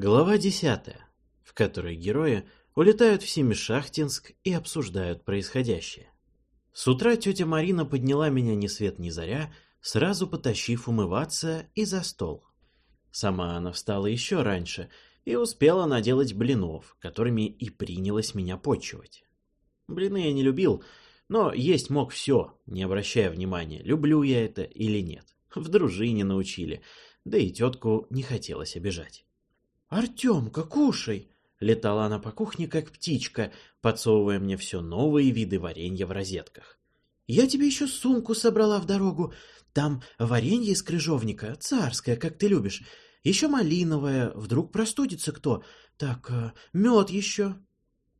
Глава десятая, в которой герои улетают в Семишахтинск и обсуждают происходящее. С утра тетя Марина подняла меня ни свет ни заря, сразу потащив умываться и за стол. Сама она встала еще раньше и успела наделать блинов, которыми и принялась меня почивать. Блины я не любил, но есть мог все, не обращая внимания, люблю я это или нет. В дружине научили, да и тетку не хотелось обижать. «Артемка, кушай!» Летала она по кухне, как птичка, подсовывая мне все новые виды варенья в розетках. «Я тебе еще сумку собрала в дорогу. Там варенье из крыжовника, царское, как ты любишь. Еще малиновое, вдруг простудится кто. Так, э, мед еще».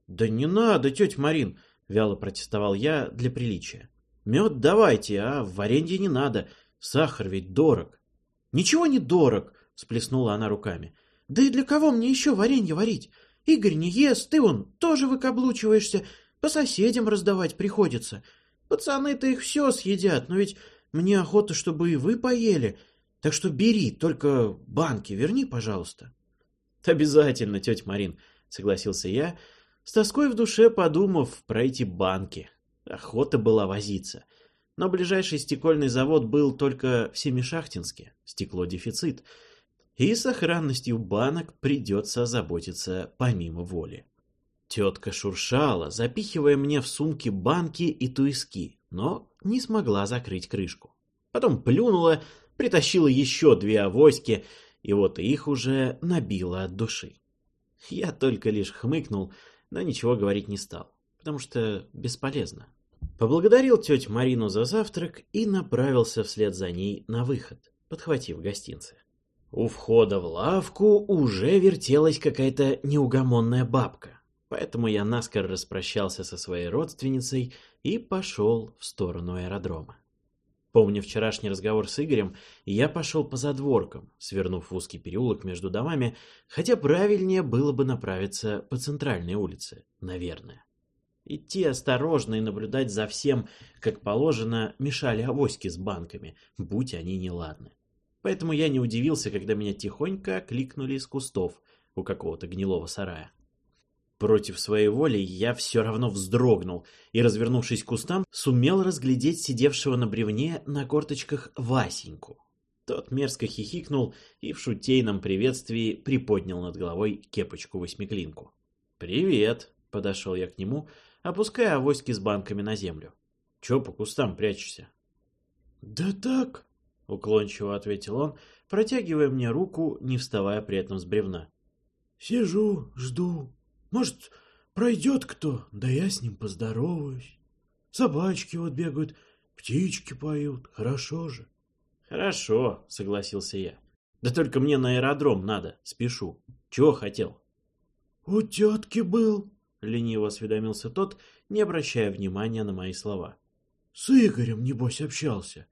«Да не надо, тетя Марин!» — вяло протестовал я для приличия. «Мед давайте, а варенье не надо. Сахар ведь дорог». «Ничего не дорог!» — сплеснула она руками. Да и для кого мне еще варенье варить? Игорь не ест, ты он тоже выкаблучиваешься, по соседям раздавать приходится. Пацаны-то их все съедят, но ведь мне охота, чтобы и вы поели. Так что бери, только банки верни, пожалуйста. Обязательно, тетя Марин, согласился я, с тоской в душе подумав про эти банки. Охота была возиться. Но ближайший стекольный завод был только в Семишахтинске. Стекло дефицит — и сохранностью банок придется озаботиться помимо воли. Тетка шуршала, запихивая мне в сумки банки и туиски, но не смогла закрыть крышку. Потом плюнула, притащила еще две авоськи, и вот их уже набила от души. Я только лишь хмыкнул, но ничего говорить не стал, потому что бесполезно. Поблагодарил тетю Марину за завтрак и направился вслед за ней на выход, подхватив гостинцы. У входа в лавку уже вертелась какая-то неугомонная бабка, поэтому я наскоро распрощался со своей родственницей и пошел в сторону аэродрома. Помня вчерашний разговор с Игорем, я пошел по задворкам, свернув в узкий переулок между домами, хотя правильнее было бы направиться по центральной улице, наверное. Идти осторожно и наблюдать за всем, как положено, мешали авоськи с банками, будь они неладны. Поэтому я не удивился, когда меня тихонько кликнули из кустов у какого-то гнилого сарая. Против своей воли я все равно вздрогнул и, развернувшись к кустам, сумел разглядеть сидевшего на бревне на корточках Васеньку. Тот мерзко хихикнул и в шутейном приветствии приподнял над головой кепочку-восьмиклинку. «Привет!» — подошел я к нему, опуская авоськи с банками на землю. «Че по кустам прячешься?» «Да так!» — уклончиво ответил он, протягивая мне руку, не вставая при этом с бревна. «Сижу, жду. Может, пройдет кто, да я с ним поздороваюсь. Собачки вот бегают, птички поют, хорошо же». «Хорошо», — согласился я. «Да только мне на аэродром надо, спешу. Чего хотел?» «У тетки был», — лениво осведомился тот, не обращая внимания на мои слова. «С Игорем, небось, общался.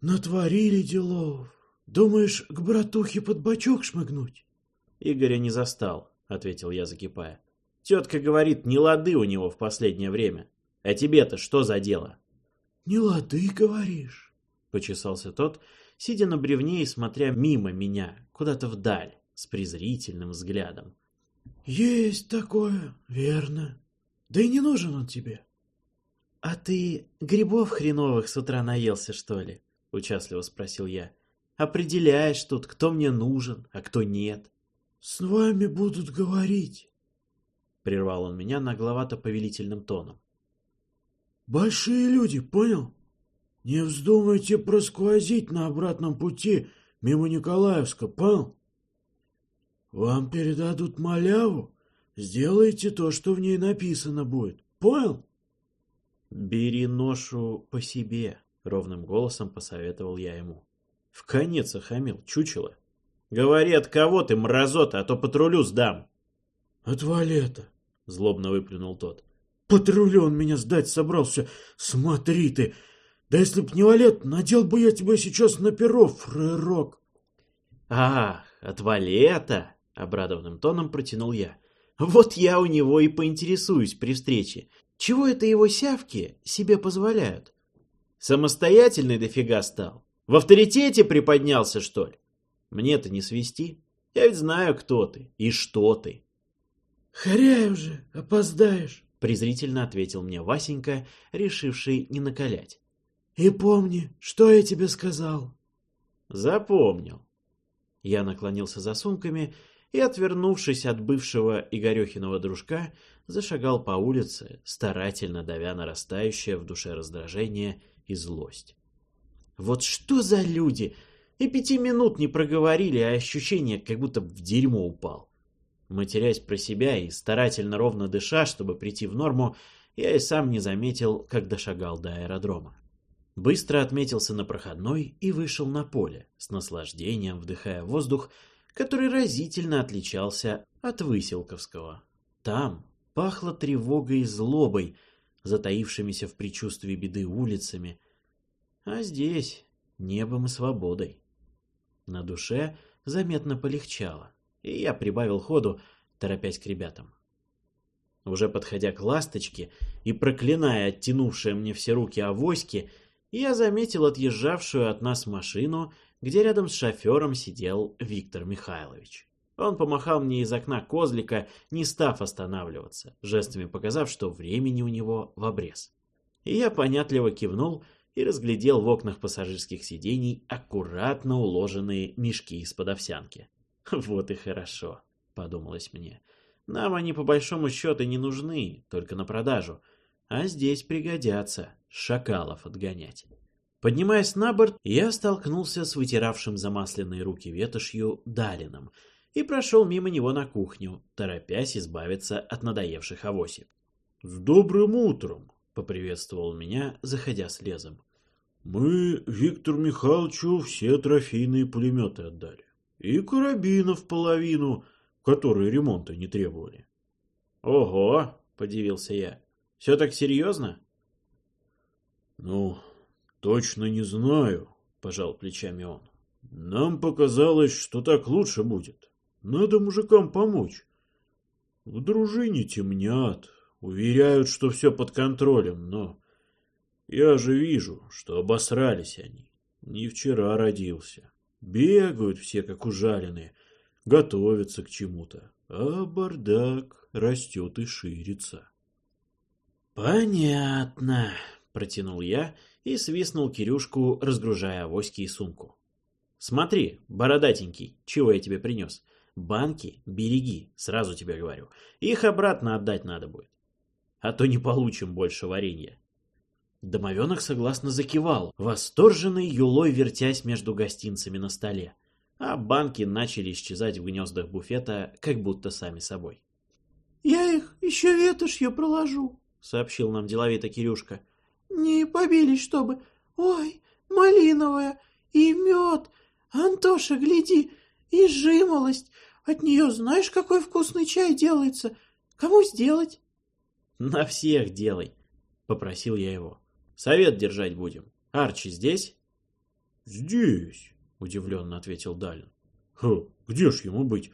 Натворили делов. Думаешь, к братухе под бочок шмыгнуть? Игоря не застал, ответил я, закипая. Тетка говорит, не лады у него в последнее время. А тебе-то что за дело? Не лады, говоришь? Почесался тот, сидя на бревне и смотря мимо меня, куда-то вдаль, с презрительным взглядом. Есть такое, верно. Да и не нужен он тебе. А ты грибов хреновых с утра наелся, что ли? — участливо спросил я. «Определяешь тут, кто мне нужен, а кто нет». «С вами будут говорить», — прервал он меня нагловато-повелительным тоном. «Большие люди, понял? Не вздумайте просквозить на обратном пути мимо Николаевска, понял? Вам передадут маляву, сделайте то, что в ней написано будет, понял?» «Бери ношу по себе», — ровным голосом посоветовал я ему. В конец охамил, чучело. «Говори, от кого ты, мразота, а то патрулю сдам!» «От валета!» — злобно выплюнул тот. «Патрулю он меня сдать собрался! Смотри ты! Да если б не валет, надел бы я тебя сейчас на перо, фрерок!» «Ах, от валета!» — обрадованным тоном протянул я. «Вот я у него и поинтересуюсь при встрече. Чего это его сявки себе позволяют?» Самостоятельный дофига стал. В авторитете приподнялся, что ли? Мне-то не свести. Я ведь знаю, кто ты и что ты. «Хоряй уже, опоздаешь», — презрительно ответил мне Васенька, решивший не накалять. «И помни, что я тебе сказал». «Запомнил». Я наклонился за сумками и, отвернувшись от бывшего Игорехиного дружка, зашагал по улице, старательно давя нарастающее в душе раздражение и злость. Вот что за люди! И пяти минут не проговорили, а ощущение, как будто в дерьмо упал. Матерясь про себя и старательно ровно дыша, чтобы прийти в норму, я и сам не заметил, как дошагал до аэродрома. Быстро отметился на проходной и вышел на поле, с наслаждением вдыхая воздух, который разительно отличался от Выселковского. Там пахло тревогой и злобой, затаившимися в предчувствии беды улицами, а здесь небом и свободой. На душе заметно полегчало, и я прибавил ходу, торопясь к ребятам. Уже подходя к ласточке и проклиная оттянувшие мне все руки авоськи, я заметил отъезжавшую от нас машину, где рядом с шофером сидел Виктор Михайлович. Он помахал мне из окна козлика, не став останавливаться, жестами показав, что времени у него в обрез. И я понятливо кивнул и разглядел в окнах пассажирских сидений аккуратно уложенные мешки из-под овсянки. «Вот и хорошо», — подумалось мне. «Нам они по большому счету не нужны, только на продажу, а здесь пригодятся шакалов отгонять». Поднимаясь на борт, я столкнулся с вытиравшим замасленные руки ветошью Далином и прошел мимо него на кухню, торопясь избавиться от надоевших авосик. «С добрым утром!» — поприветствовал меня, заходя с лезом. «Мы Виктору Михайловичу все трофейные пулеметы отдали. И карабинов половину, которые ремонта не требовали». «Ого!» — подивился я. «Все так серьезно?» «Ну, точно не знаю», — пожал плечами он. «Нам показалось, что так лучше будет. Надо мужикам помочь. В дружине темнят, Уверяют, что все под контролем, но... Я же вижу, что обосрались они. Не вчера родился. Бегают все, как ужаленные, готовятся к чему-то. А бардак растет и ширится. «Понятно», — протянул я и свистнул Кирюшку, разгружая авоськи и сумку. «Смотри, бородатенький, чего я тебе принес? Банки береги, сразу тебе говорю. Их обратно отдать надо будет а то не получим больше варенья. Домовенок согласно закивал, восторженный юлой вертясь между гостинцами на столе, а банки начали исчезать в гнездах буфета, как будто сами собой. — Я их еще ветошью проложу, — сообщил нам деловито Кирюшка. — Не побились, чтобы... Ой, малиновая и мед. Антоша, гляди, и жимолость. От нее знаешь, какой вкусный чай делается? Кому сделать? «На всех делай», — попросил я его. «Совет держать будем. Арчи здесь?» «Здесь», — удивленно ответил Далин. «Ха, где ж ему быть?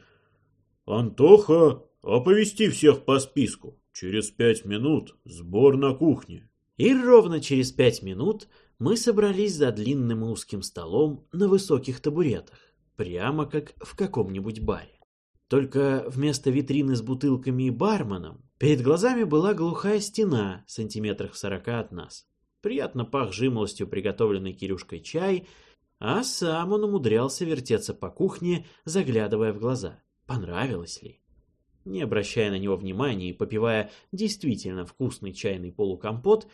Антоха, оповести всех по списку. Через пять минут сбор на кухне». И ровно через пять минут мы собрались за длинным и узким столом на высоких табуретах, прямо как в каком-нибудь баре. Только вместо витрины с бутылками и барменом перед глазами была глухая стена сантиметрах в сорока от нас. Приятно пах жимолостью приготовленный Кирюшкой чай, а сам он умудрялся вертеться по кухне, заглядывая в глаза. Понравилось ли? Не обращая на него внимания и попивая действительно вкусный чайный полукомпот,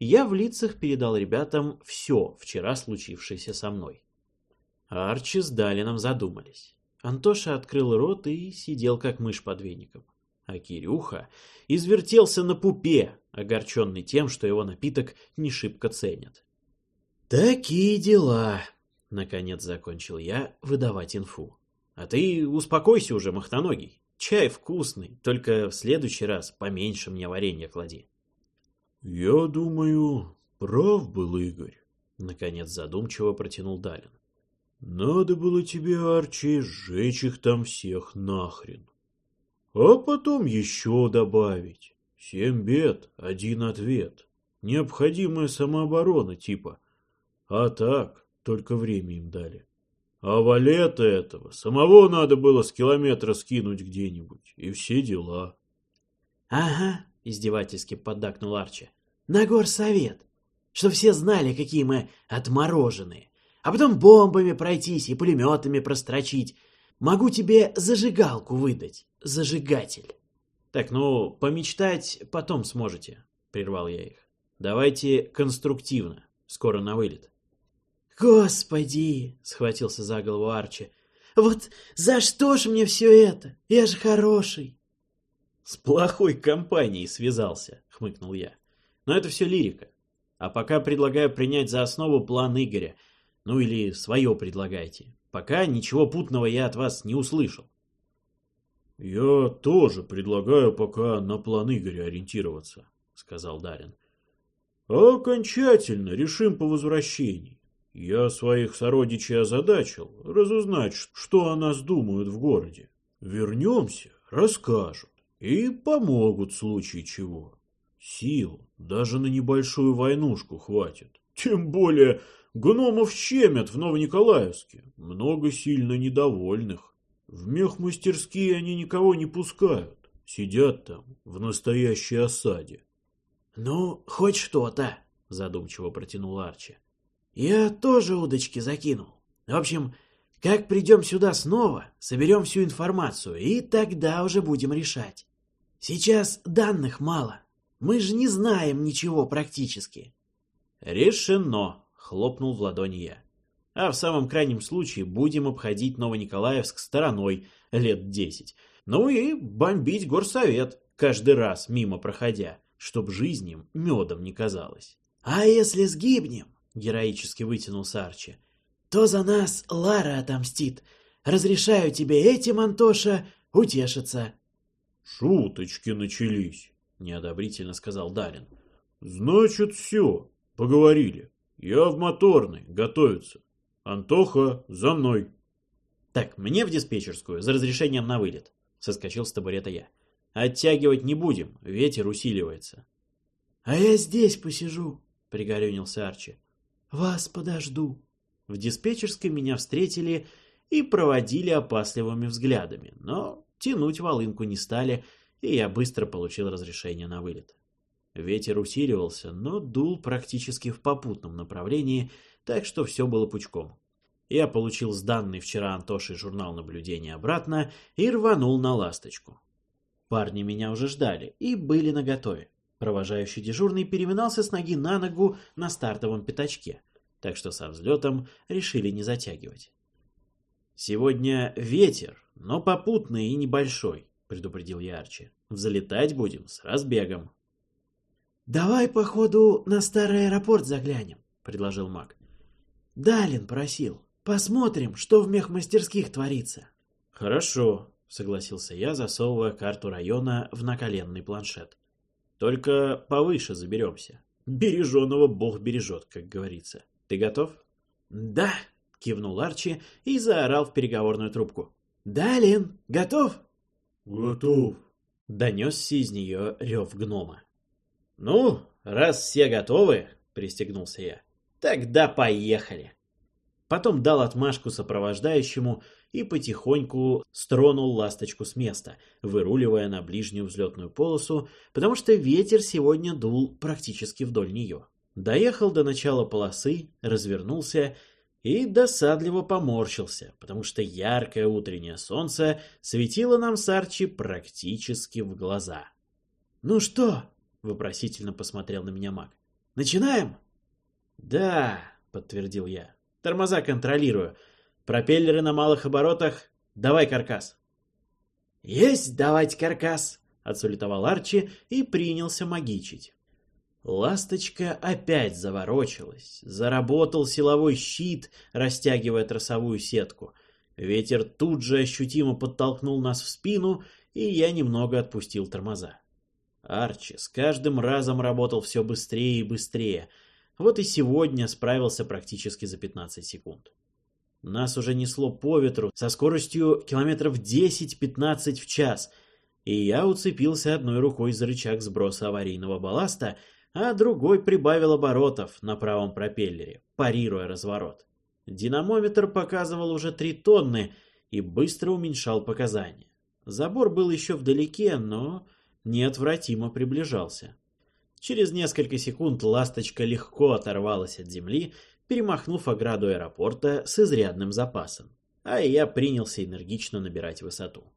я в лицах передал ребятам все вчера случившееся со мной. Арчи с Далином задумались. Антоша открыл рот и сидел как мышь под веником. А Кирюха извертелся на пупе, огорченный тем, что его напиток не шибко ценят. «Такие дела!» — наконец закончил я выдавать инфу. «А ты успокойся уже, махтоногий. Чай вкусный, только в следующий раз поменьше мне варенья клади». «Я думаю, прав был Игорь», — наконец задумчиво протянул Далин. Надо было тебе, Арчи, сжечь их там всех нахрен. А потом еще добавить. Семь бед, один ответ. Необходимая самооборона типа. А так, только время им дали. А валета этого самого надо было с километра скинуть где-нибудь, и все дела. — Ага, — издевательски поддакнул Арчи, — на горсовет, что все знали, какие мы отмороженные, а потом бомбами пройтись и пулеметами прострочить. Могу тебе зажигалку выдать, зажигатель. — Так, ну, помечтать потом сможете, — прервал я их. — Давайте конструктивно, скоро на вылет. «Господи!» — схватился за голову Арчи. «Вот за что ж мне все это? Я же хороший!» «С плохой компанией связался», — хмыкнул я. «Но это все лирика. А пока предлагаю принять за основу план Игоря. Ну или свое предлагайте. Пока ничего путного я от вас не услышал». «Я тоже предлагаю пока на план Игоря ориентироваться», — сказал Дарин. «А окончательно решим по возвращении. Я своих сородичей озадачил, разузнать, что о нас думают в городе. Вернемся, расскажут и помогут в случае чего. Сил даже на небольшую войнушку хватит. Тем более гномов щемят в Новониколаевске. Много сильно недовольных. В мехмастерские они никого не пускают. Сидят там в настоящей осаде. — Ну, хоть что-то, — задумчиво протянул Арчи. Я тоже удочки закинул. В общем, как придем сюда снова, соберем всю информацию, и тогда уже будем решать. Сейчас данных мало. Мы же не знаем ничего практически. Решено, хлопнул в ладони я. А в самом крайнем случае будем обходить Новониколаевск стороной лет десять. Ну и бомбить горсовет каждый раз мимо проходя, чтоб жизнь им медом не казалось. А если сгибнем? — героически вытянулся Арчи. «То за нас Лара отомстит. Разрешаю тебе этим, Антоша, утешиться». «Шуточки начались», — неодобрительно сказал Дарин. «Значит, все, поговорили. Я в моторной, готовиться. Антоха, за мной». «Так, мне в диспетчерскую, за разрешением на вылет», — соскочил с табурета я. «Оттягивать не будем, ветер усиливается». «А я здесь посижу», — пригорюнился Арчи. «Вас подожду». В диспетчерской меня встретили и проводили опасливыми взглядами, но тянуть волынку не стали, и я быстро получил разрешение на вылет. Ветер усиливался, но дул практически в попутном направлении, так что все было пучком. Я получил сданный вчера Антошей журнал наблюдения обратно и рванул на ласточку. Парни меня уже ждали и были наготове. Провожающий дежурный переминался с ноги на ногу на стартовом пятачке, так что со взлетом решили не затягивать. «Сегодня ветер, но попутный и небольшой», — предупредил я Арчи. «Взлетать будем с разбегом». «Давай, походу, на старый аэропорт заглянем», — предложил маг. «Далин просил. Посмотрим, что в мехмастерских творится». «Хорошо», — согласился я, засовывая карту района в наколенный планшет. Только повыше заберемся. Береженого Бог бережет, как говорится. Ты готов? Да, кивнул Арчи и заорал в переговорную трубку. Да, Лин, готов? Готов. Донесся из нее рев гнома. Ну, раз все готовы, пристегнулся я, тогда поехали. Потом дал отмашку сопровождающему и потихоньку стронул ласточку с места, выруливая на ближнюю взлетную полосу, потому что ветер сегодня дул практически вдоль нее. Доехал до начала полосы, развернулся и досадливо поморщился, потому что яркое утреннее солнце светило нам с Арчи практически в глаза. «Ну что?» — вопросительно посмотрел на меня маг. «Начинаем?» «Да», — подтвердил я. «Тормоза контролирую. Пропеллеры на малых оборотах. Давай каркас. Есть давать каркас, отсулетовал Арчи и принялся магичить. Ласточка опять заворочилась. Заработал силовой щит, растягивая тросовую сетку. Ветер тут же ощутимо подтолкнул нас в спину, и я немного отпустил тормоза. Арчи с каждым разом работал все быстрее и быстрее. Вот и сегодня справился практически за 15 секунд. Нас уже несло по ветру со скоростью километров 10-15 в час, и я уцепился одной рукой за рычаг сброса аварийного балласта, а другой прибавил оборотов на правом пропеллере, парируя разворот. Динамометр показывал уже три тонны и быстро уменьшал показания. Забор был еще вдалеке, но неотвратимо приближался. Через несколько секунд ласточка легко оторвалась от земли, перемахнув ограду аэропорта с изрядным запасом. А я принялся энергично набирать высоту.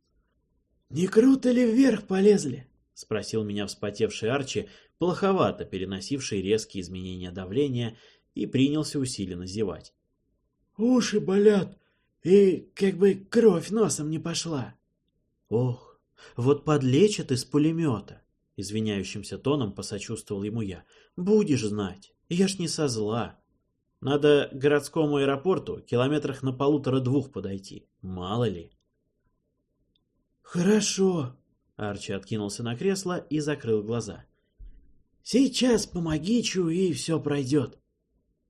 «Не круто ли вверх полезли?» — спросил меня вспотевший Арчи, плоховато переносивший резкие изменения давления, и принялся усиленно зевать. «Уши болят, и как бы кровь носом не пошла». «Ох, вот подлечат из пулемета!» — извиняющимся тоном посочувствовал ему я. «Будешь знать, я ж не со зла. Надо к городскому аэропорту километрах на полутора-двух подойти, мало ли». «Хорошо», Арчи откинулся на кресло и закрыл глаза. «Сейчас помоги, Чу, и все пройдет.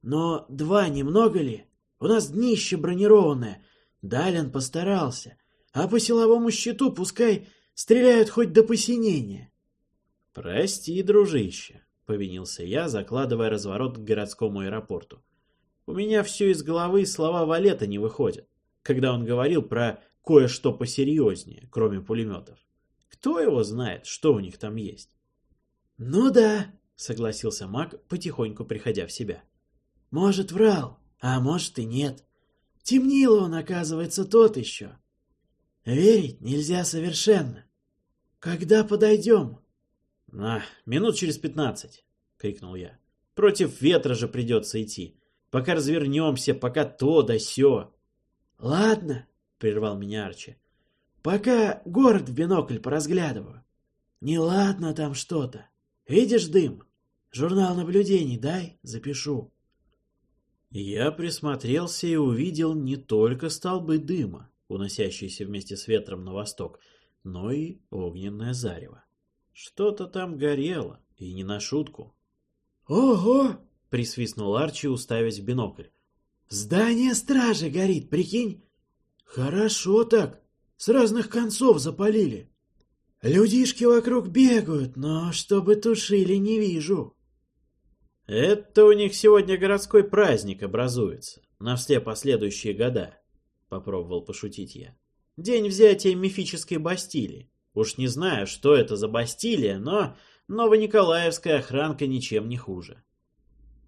Но два немного ли? У нас днище бронированное. Далин постарался. А по силовому щиту пускай стреляют хоть до посинения». «Прости, дружище», — повинился я, закладывая разворот к городскому аэропорту. «У меня все из головы слова Валета не выходят, когда он говорил про кое-что посерьезнее, кроме пулеметов. Кто его знает, что у них там есть? Ну да, согласился маг, потихоньку приходя в себя. Может, врал, а может и нет. Темнило он, оказывается, тот еще. Верить нельзя совершенно. Когда подойдем? А, минут через пятнадцать, крикнул я. Против ветра же придется идти. Пока развернемся, пока то да сё. Ладно, прервал меня Арчи. Пока город в бинокль поразглядываю. Неладно там что-то. Видишь дым? Журнал наблюдений дай, запишу. Я присмотрелся и увидел не только столбы дыма, уносящиеся вместе с ветром на восток, но и огненное зарево. Что-то там горело, и не на шутку. «Ого!» — присвистнул Арчи, уставясь в бинокль. «Здание стражи горит, прикинь? Хорошо так. С разных концов запалили. Людишки вокруг бегают, но чтобы тушили, не вижу. Это у них сегодня городской праздник образуется, на все последующие года, попробовал пошутить я. День взятия мифической Бастилии. Уж не знаю, что это за Бастилия, но Новониколаевская охранка ничем не хуже.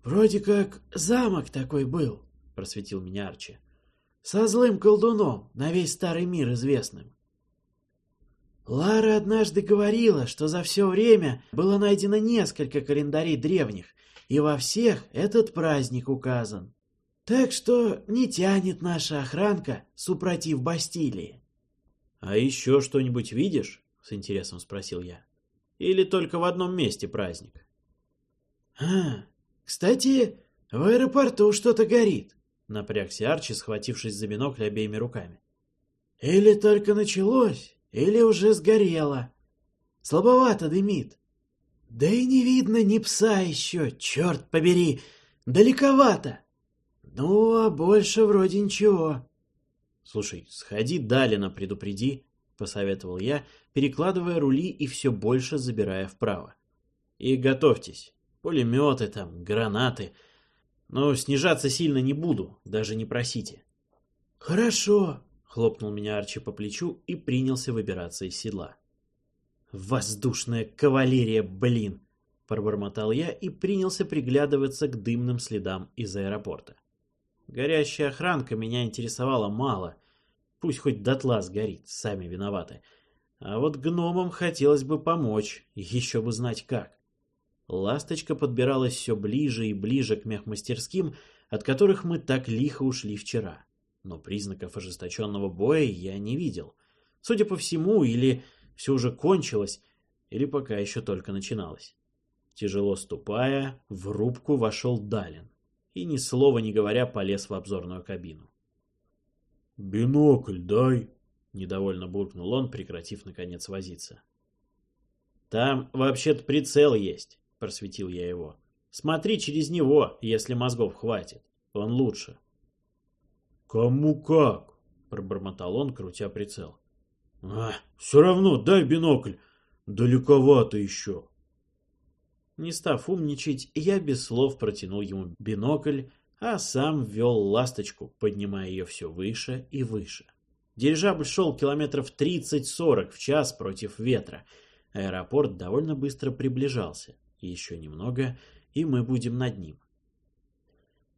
Вроде как замок такой был, просветил меня Арчи со злым колдуном, на весь старый мир известным. Лара однажды говорила, что за все время было найдено несколько календарей древних, и во всех этот праздник указан. Так что не тянет наша охранка супротив Бастилии. — А еще что-нибудь видишь? — с интересом спросил я. — Или только в одном месте праздник? — А, кстати, в аэропорту что-то горит. Напрягся Арчи, схватившись за бинокль обеими руками. «Или только началось, или уже сгорело. Слабовато дымит. Да и не видно ни пса еще, черт побери, далековато. Ну, а больше вроде ничего». «Слушай, сходи Далина предупреди», — посоветовал я, перекладывая рули и все больше забирая вправо. «И готовьтесь. Пулеметы там, гранаты. Но снижаться сильно не буду, даже не просите. Хорошо, хлопнул меня Арчи по плечу и принялся выбираться из седла. Воздушная кавалерия, блин, пробормотал я и принялся приглядываться к дымным следам из аэропорта. Горящая охранка меня интересовала мало. Пусть хоть дотла сгорит, сами виноваты. А вот гномам хотелось бы помочь, еще бы знать как. Ласточка подбиралась все ближе и ближе к мехмастерским, от которых мы так лихо ушли вчера. Но признаков ожесточенного боя я не видел. Судя по всему, или все уже кончилось, или пока еще только начиналось. Тяжело ступая, в рубку вошел Далин и, ни слова не говоря, полез в обзорную кабину. «Бинокль дай!» — недовольно буркнул он, прекратив, наконец, возиться. «Там вообще-то прицел есть просветил я его. Смотри через него, если мозгов хватит. Он лучше. Кому как? Пробормотал он, крутя прицел. А, все равно дай бинокль. Далековато еще. Не став умничать, я без слов протянул ему бинокль, а сам вел ласточку, поднимая ее все выше и выше. Дирижабль шел километров 30-40 в час против ветра. Аэропорт довольно быстро приближался. Еще немного, и мы будем над ним.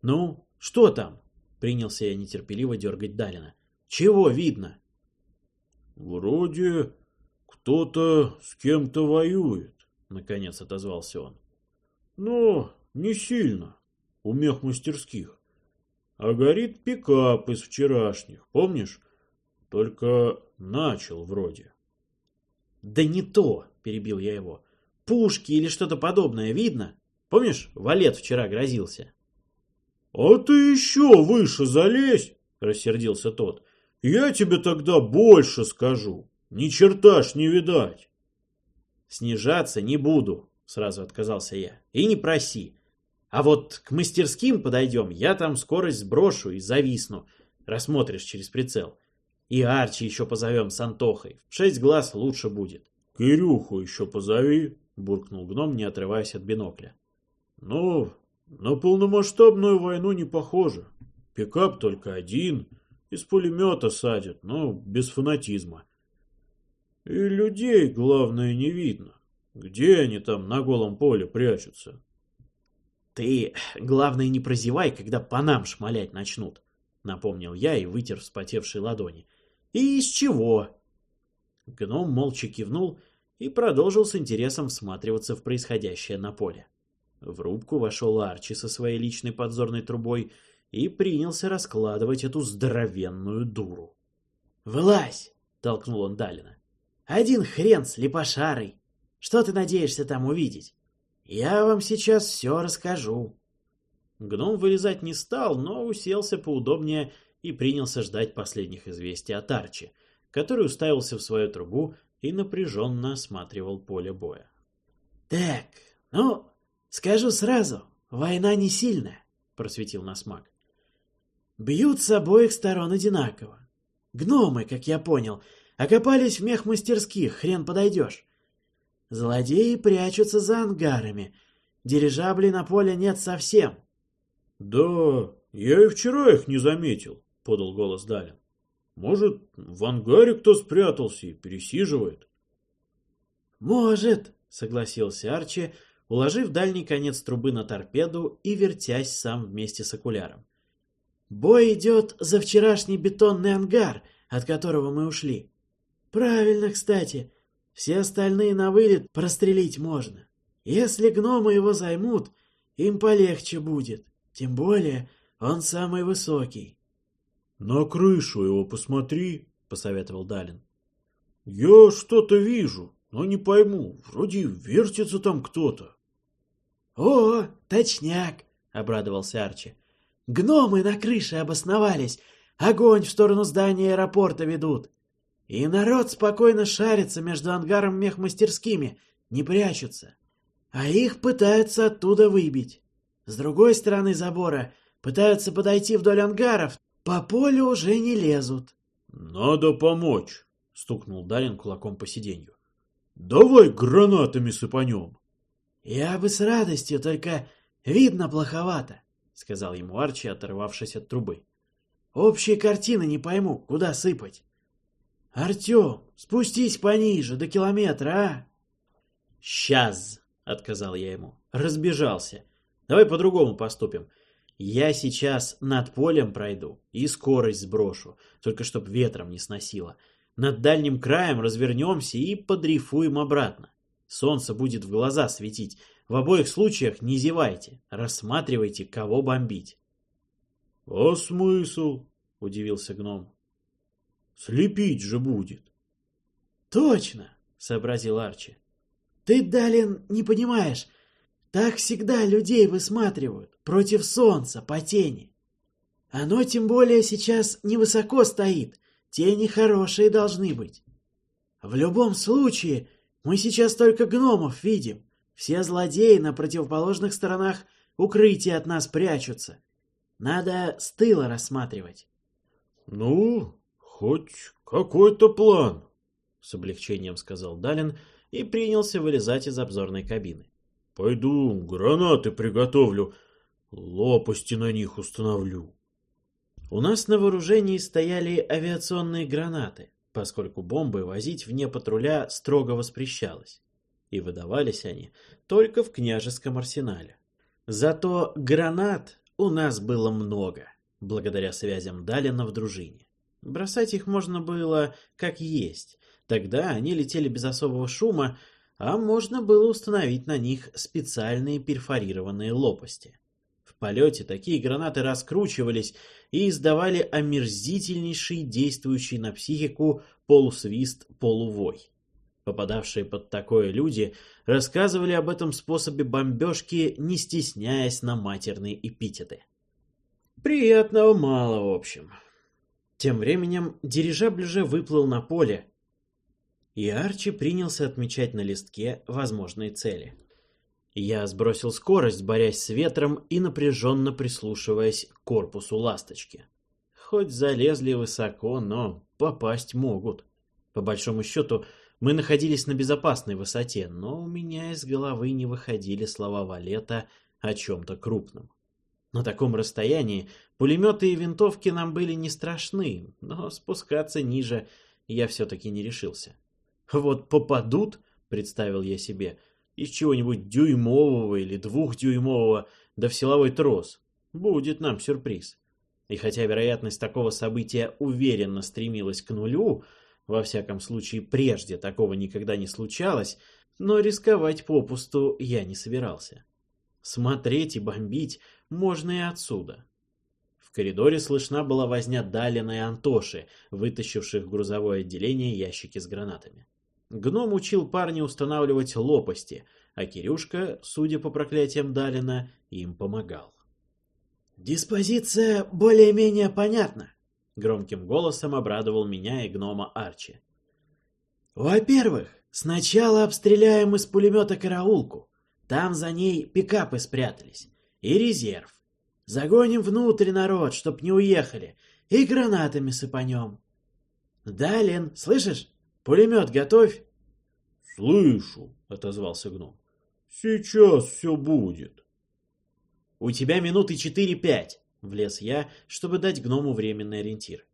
«Ну, что там?» — принялся я нетерпеливо дергать Далина. «Чего видно?» «Вроде кто-то с кем-то воюет», — наконец отозвался он. «Но не сильно, у мехмастерских. А горит пикап из вчерашних, помнишь? Только начал вроде». «Да не то!» — перебил я его. «Пушки или что-то подобное видно? Помнишь, валет вчера грозился?» «А ты еще выше залезь!» — рассердился тот. «Я тебе тогда больше скажу. Ни черта ж не видать!» «Снижаться не буду», — сразу отказался я. «И не проси. А вот к мастерским подойдем, я там скорость сброшу и зависну. Рассмотришь через прицел. И Арчи еще позовем с Антохой. В шесть глаз лучше будет». «Кирюху еще позови», — буркнул гном, не отрываясь от бинокля. «Ну, на полномасштабную войну не похоже. Пикап только один, из пулемета садят, но без фанатизма. И людей, главное, не видно. Где они там на голом поле прячутся? Ты, главное, не прозевай, когда по нам шмалять начнут, напомнил я и вытер вспотевшие ладони. И из чего? Гном молча кивнул и продолжил с интересом всматриваться в происходящее на поле. В рубку вошел Арчи со своей личной подзорной трубой и принялся раскладывать эту здоровенную дуру. «Вылазь!» — толкнул он Далина. Один хрен с липошарой. Что ты надеешься там увидеть? Я вам сейчас все расскажу. Гном вылезать не стал, но уселся поудобнее и принялся ждать последних известий от Арчи, который уставился в свою трубу и напряженно осматривал поле боя. «Так, ну, скажу сразу, война не сильная», — просветил нас маг. «Бьют с обоих сторон одинаково. Гномы, как я понял, — Окопались в мехмастерских, хрен подойдешь. Злодеи прячутся за ангарами. Дирижаблей на поле нет совсем. — Да, я и вчера их не заметил, — подал голос Далин. — Может, в ангаре кто спрятался и пересиживает? — Может, — согласился Арчи, уложив дальний конец трубы на торпеду и вертясь сам вместе с окуляром. — Бой идет за вчерашний бетонный ангар, от которого мы ушли. Правильно, кстати. Все остальные на вылет прострелить можно. Если гномы его займут, им полегче будет. Тем более, он самый высокий. — На крышу его посмотри, — посоветовал Далин. — Я что-то вижу, но не пойму. Вроде вертится там кто-то. — О, точняк, — обрадовался Арчи. — Гномы на крыше обосновались. Огонь в сторону здания аэропорта ведут. И народ спокойно шарится между ангаром мехмастерскими, не прячутся. А их пытаются оттуда выбить. С другой стороны забора пытаются подойти вдоль ангаров, по полю уже не лезут. — Надо помочь, — стукнул Дарин кулаком по сиденью. — Давай гранатами сыпанем. — Я бы с радостью, только видно плоховато, — сказал ему Арчи, оторвавшись от трубы. — Общей картины не пойму, куда сыпать. «Артем, спустись пониже, до километра, а?» «Сейчас!» — отказал я ему. «Разбежался. Давай по-другому поступим. Я сейчас над полем пройду и скорость сброшу, только чтоб ветром не сносило. Над дальним краем развернемся и подрифуем обратно. Солнце будет в глаза светить. В обоих случаях не зевайте, рассматривайте, кого бомбить. — А смысл? — удивился гном. Слепить же будет. Точно, сообразил Арчи. Ты, Далин, не понимаешь. Так всегда людей высматривают. Против солнца, по тени. Оно тем более сейчас невысоко стоит. Тени хорошие должны быть. В любом случае, мы сейчас только гномов видим. Все злодеи на противоположных сторонах укрытия от нас прячутся. Надо с тыла рассматривать. — Ну, «Хоть какой-то план», — с облегчением сказал Далин и принялся вылезать из обзорной кабины. «Пойду гранаты приготовлю. Лопасти на них установлю. У нас на вооружении стояли авиационные гранаты, поскольку бомбы возить вне патруля строго воспрещалось, и выдавались они только в княжеском арсенале. Зато гранат у нас было много, благодаря связям Далина в дружине. Бросать их можно было как есть, тогда они летели без особого шума, а можно было установить на них специальные перфорированные лопасти. В полете такие гранаты раскручивались и издавали омерзительнейший действующий на психику полусвист-полувой. Попадавшие под такое люди рассказывали об этом способе бомбежки, не стесняясь на матерные эпитеты. Приятного мало, в общем. Тем временем дирижабль уже выплыл на поле, и Арчи принялся отмечать на листке возможные цели. Я сбросил скорость, борясь с ветром и напряженно прислушиваясь к корпусу ласточки. Хоть залезли высоко, но попасть могут. По большому счету, мы находились на безопасной высоте, но у меня из головы не выходили слова Валета о чем-то крупном. На таком расстоянии пулеметы и винтовки нам были не страшны, но спускаться ниже я все-таки не решился. Вот попадут, представил я себе, из чего-нибудь дюймового или двухдюймового, да в силовой трос. Будет нам сюрприз. И хотя вероятность такого события уверенно стремилась к нулю, во всяком случае прежде такого никогда не случалось, но рисковать попусту я не собирался. Смотреть и бомбить можно и отсюда. Коридоре слышна была возня Далина и Антоши, вытащивших в грузовое отделение ящики с гранатами. Гном учил парня устанавливать лопасти, а Кирюшка, судя по проклятиям Далина, им помогал. «Диспозиция более-менее понятна», — громким голосом обрадовал меня и гнома Арчи. «Во-первых, сначала обстреляем из пулемета караулку. Там за ней пикапы спрятались. И резерв. Загоним внутрь народ, чтоб не уехали, и гранатами сыпанем. Далин, слышишь? Пулемет готовь. Слышу, отозвался гном. Сейчас все будет. У тебя минуты четыре-пять, влез я, чтобы дать гному временный ориентир.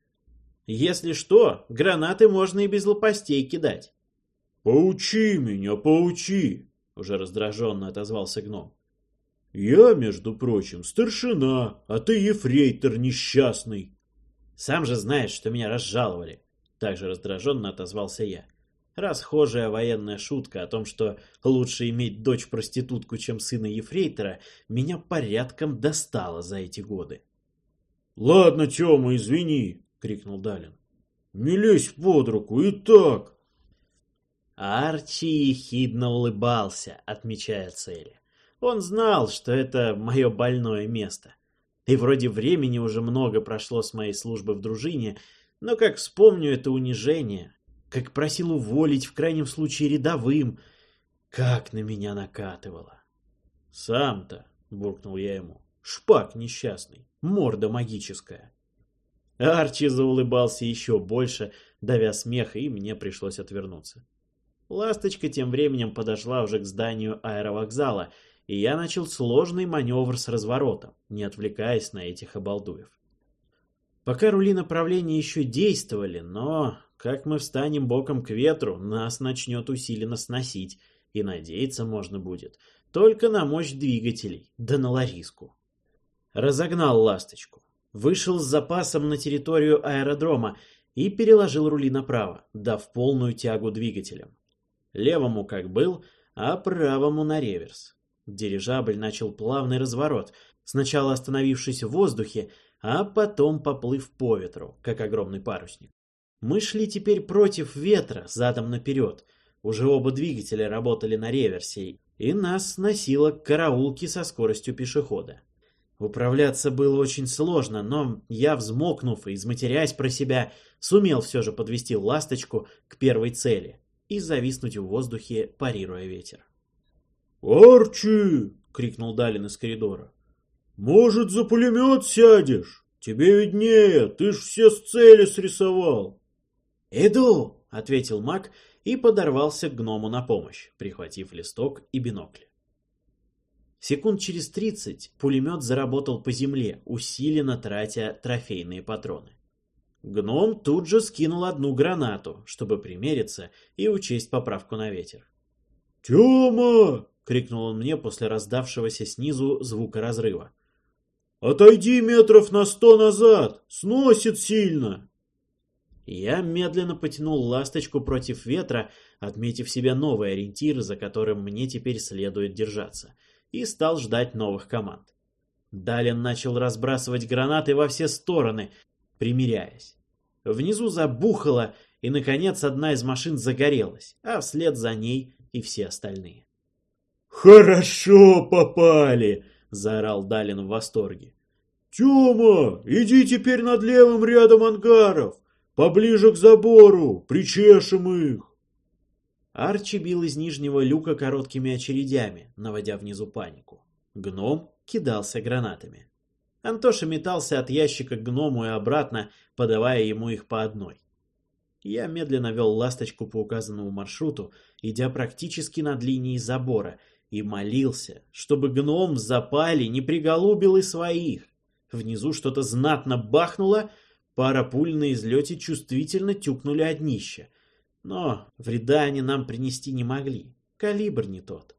Если что, гранаты можно и без лопастей кидать. Поучи меня, поучи, уже раздраженно отозвался гном. Я, между прочим, старшина, а ты ефрейтор несчастный. Сам же знаешь, что меня разжаловали. Также раздраженно отозвался я. Расхожая военная шутка о том, что лучше иметь дочь-проститутку, чем сына ефрейтора, меня порядком достала за эти годы. — Ладно, Тёма, извини, — крикнул Далин. — Не лезь под руку, и так. Арчи ехидно улыбался, отмечая цели. Он знал, что это мое больное место. И вроде времени уже много прошло с моей службы в дружине, но как вспомню это унижение, как просил уволить в крайнем случае рядовым, как на меня накатывало. «Сам-то», — буркнул я ему, — «шпак несчастный, морда магическая». Арчи заулыбался еще больше, давя смех, и мне пришлось отвернуться. Ласточка тем временем подошла уже к зданию аэровокзала, и я начал сложный маневр с разворотом, не отвлекаясь на этих обалдуев. Пока рули направления еще действовали, но как мы встанем боком к ветру, нас начнет усиленно сносить, и надеяться можно будет только на мощь двигателей, да на Лариску. Разогнал ласточку, вышел с запасом на территорию аэродрома и переложил рули направо, дав полную тягу двигателям. Левому как был, а правому на реверс. Дирижабль начал плавный разворот, сначала остановившись в воздухе, а потом поплыв по ветру, как огромный парусник. Мы шли теперь против ветра, задом наперед. Уже оба двигателя работали на реверсе, и нас сносило к караулке со скоростью пешехода. Управляться было очень сложно, но я, взмокнув и изматерясь про себя, сумел все же подвести ласточку к первой цели и зависнуть в воздухе, парируя ветер. «Арчи!» — крикнул Далин из коридора. «Может, за пулемет сядешь? Тебе виднее, ты ж все с цели срисовал». «Иду!» — ответил маг и подорвался к гному на помощь, прихватив листок и бинокль. Секунд через тридцать пулемет заработал по земле, усиленно тратя трофейные патроны. Гном тут же скинул одну гранату, чтобы примериться и учесть поправку на ветер. «Тёма!» — крикнул он мне после раздавшегося снизу звука разрыва. «Отойди метров на сто назад! Сносит сильно!» Я медленно потянул ласточку против ветра, отметив себе новый ориентир, за которым мне теперь следует держаться, и стал ждать новых команд. Далин начал разбрасывать гранаты во все стороны, примиряясь. Внизу забухало, и, наконец, одна из машин загорелась, а вслед за ней и все остальные. «Хорошо попали!» — заорал Далин в восторге. «Тёма, иди теперь над левым рядом ангаров, поближе к забору, причешем их!» Арчи бил из нижнего люка короткими очередями, наводя внизу панику. Гном кидался гранатами. Антоша метался от ящика к гному и обратно, подавая ему их по одной. Я медленно вел ласточку по указанному маршруту, идя практически над линией забора, и молился, чтобы гном в запале не приголубил и своих. Внизу что-то знатно бахнуло, пара пуль на излете чувствительно тюкнули от днища. Но вреда они нам принести не могли, калибр не тот.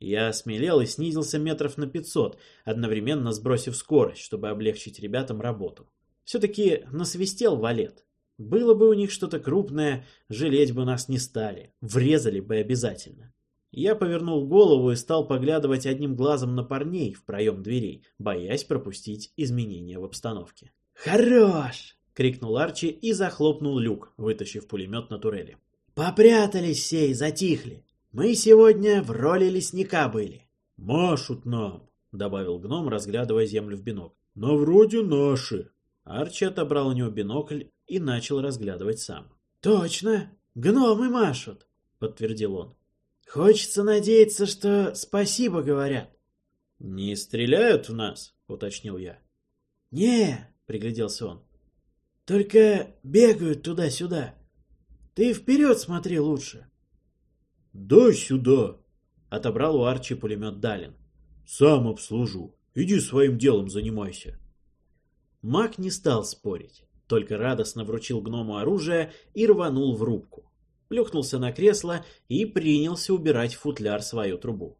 Я осмелел и снизился метров на пятьсот, одновременно сбросив скорость, чтобы облегчить ребятам работу. Все-таки насвистел валет. Было бы у них что-то крупное, жалеть бы нас не стали, врезали бы обязательно. Я повернул голову и стал поглядывать одним глазом на парней в проем дверей, боясь пропустить изменения в обстановке. «Хорош!» — крикнул Арчи и захлопнул люк, вытащив пулемет на турели. «Попрятались все и затихли. Мы сегодня в роли лесника были». «Машут нам», — добавил гном, разглядывая землю в бинокль. «Но вроде наши». Арчи отобрал у него бинокль и начал разглядывать сам. «Точно, гномы машут», — подтвердил он. «Хочется надеяться, что спасибо говорят». «Не стреляют в нас?» — уточнил я. «Не», — пригляделся он. «Только бегают туда-сюда. Ты вперед смотри лучше». «Дай сюда!» — отобрал у Арчи пулемет Далин. «Сам обслужу. Иди своим делом занимайся». Маг не стал спорить, только радостно вручил гному оружие и рванул в рубку. Плюхнулся на кресло и принялся убирать в футляр свою трубу.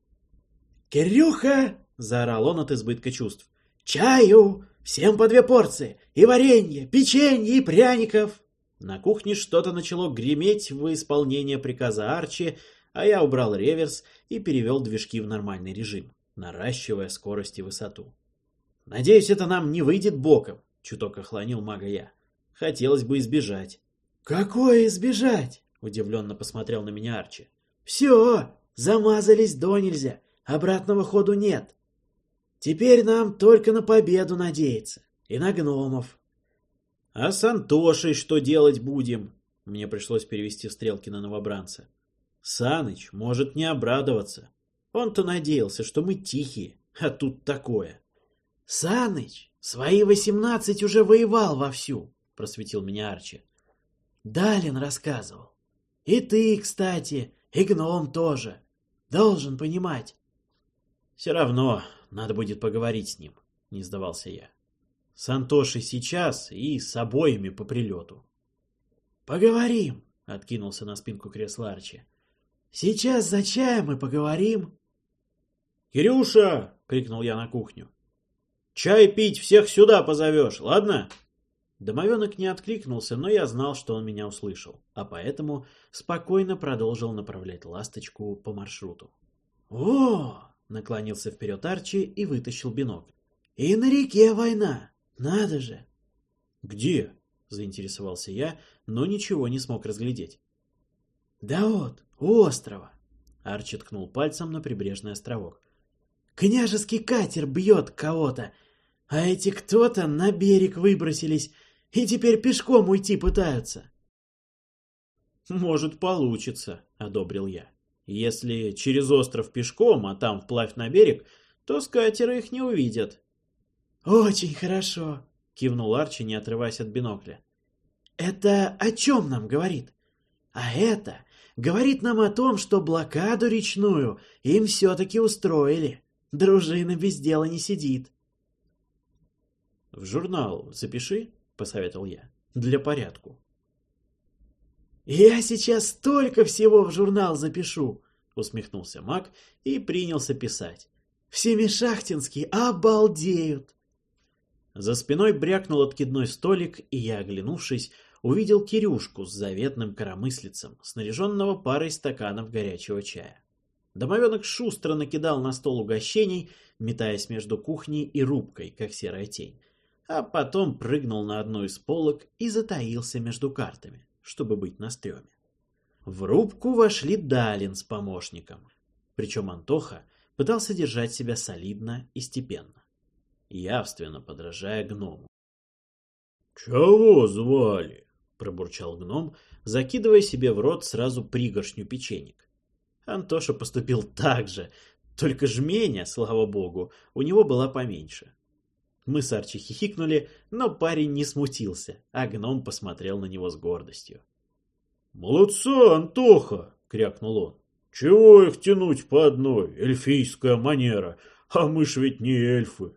«Кирюха!» — заорал он от избытка чувств. «Чаю! Всем по две порции! И варенье, печенье и пряников!» На кухне что-то начало греметь в исполнение приказа Арчи, а я убрал реверс и перевел движки в нормальный режим, наращивая скорость и высоту. «Надеюсь, это нам не выйдет боком», — чуток охлонил мага я. «Хотелось бы избежать». «Какое избежать?» — удивленно посмотрел на меня Арчи. «Все, замазались до нельзя, обратного ходу нет. Теперь нам только на победу надеяться и на гномов». «А с Антошей что делать будем?» Мне пришлось перевести стрелки на новобранца. Саныч может не обрадоваться. Он-то надеялся, что мы тихие, а тут такое. Саныч свои восемнадцать уже воевал вовсю, просветил меня Арчи. Далин рассказывал. И ты, кстати, и гном тоже. Должен понимать. Все равно надо будет поговорить с ним, не сдавался я. С Антошей сейчас и с обоими по прилету. «Поговорим», — откинулся на спинку кресла Арчи. «Сейчас за чаем и поговорим». «Кирюша!» — крикнул я на кухню. «Чай пить всех сюда позовешь, ладно?» Домовенок не откликнулся, но я знал, что он меня услышал, а поэтому спокойно продолжил направлять ласточку по маршруту. «О!» — наклонился вперед Арчи и вытащил бинокль. «И на реке война! Надо же!» «Где?» — заинтересовался я, но ничего не смог разглядеть. «Да вот, у острова!» Арчи ткнул пальцем на прибрежный островок. «Княжеский катер бьет кого-то, а эти кто-то на берег выбросились и теперь пешком уйти пытаются». «Может, получится», — одобрил я. «Если через остров пешком, а там вплавь на берег, то с катера их не увидят». «Очень хорошо», — кивнул Арчи, не отрываясь от бинокля. «Это о чем нам говорит? А это говорит нам о том, что блокаду речную им все-таки устроили. Дружина без дела не сидит. В журнал запиши, посоветовал я, для порядку. Я сейчас столько всего в журнал запишу, усмехнулся Мак и принялся писать. Все Мишахтинские обалдеют. За спиной брякнул откидной столик, и я, оглянувшись, увидел Кирюшку с заветным коромыслицем, снаряженного парой стаканов горячего чая. Домовенок шустро накидал на стол угощений, метаясь между кухней и рубкой, как серая тень, а потом прыгнул на одну из полок и затаился между картами, чтобы быть на стреме. В рубку вошли Далин с помощником, причем Антоха пытался держать себя солидно и степенно явственно подражая гному. «Чего звали?» — пробурчал гном, закидывая себе в рот сразу пригоршню печенек. Антоша поступил так же, только жменя, слава богу, у него была поменьше. Мы с Арчи хихикнули, но парень не смутился, а гном посмотрел на него с гордостью. «Молодца, Антоха!» — крякнул он. «Чего их тянуть по одной, эльфийская манера? А мы ж ведь не эльфы!»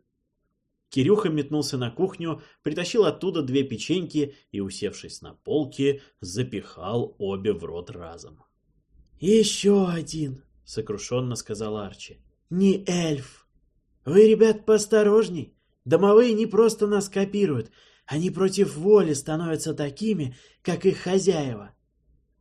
Кирюха метнулся на кухню, притащил оттуда две печеньки и, усевшись на полке, запихал обе в рот разом. «Еще один», — сокрушенно сказал Арчи. «Не эльф. Вы, ребят, поосторожней. Домовые не просто нас копируют, они против воли становятся такими, как их хозяева.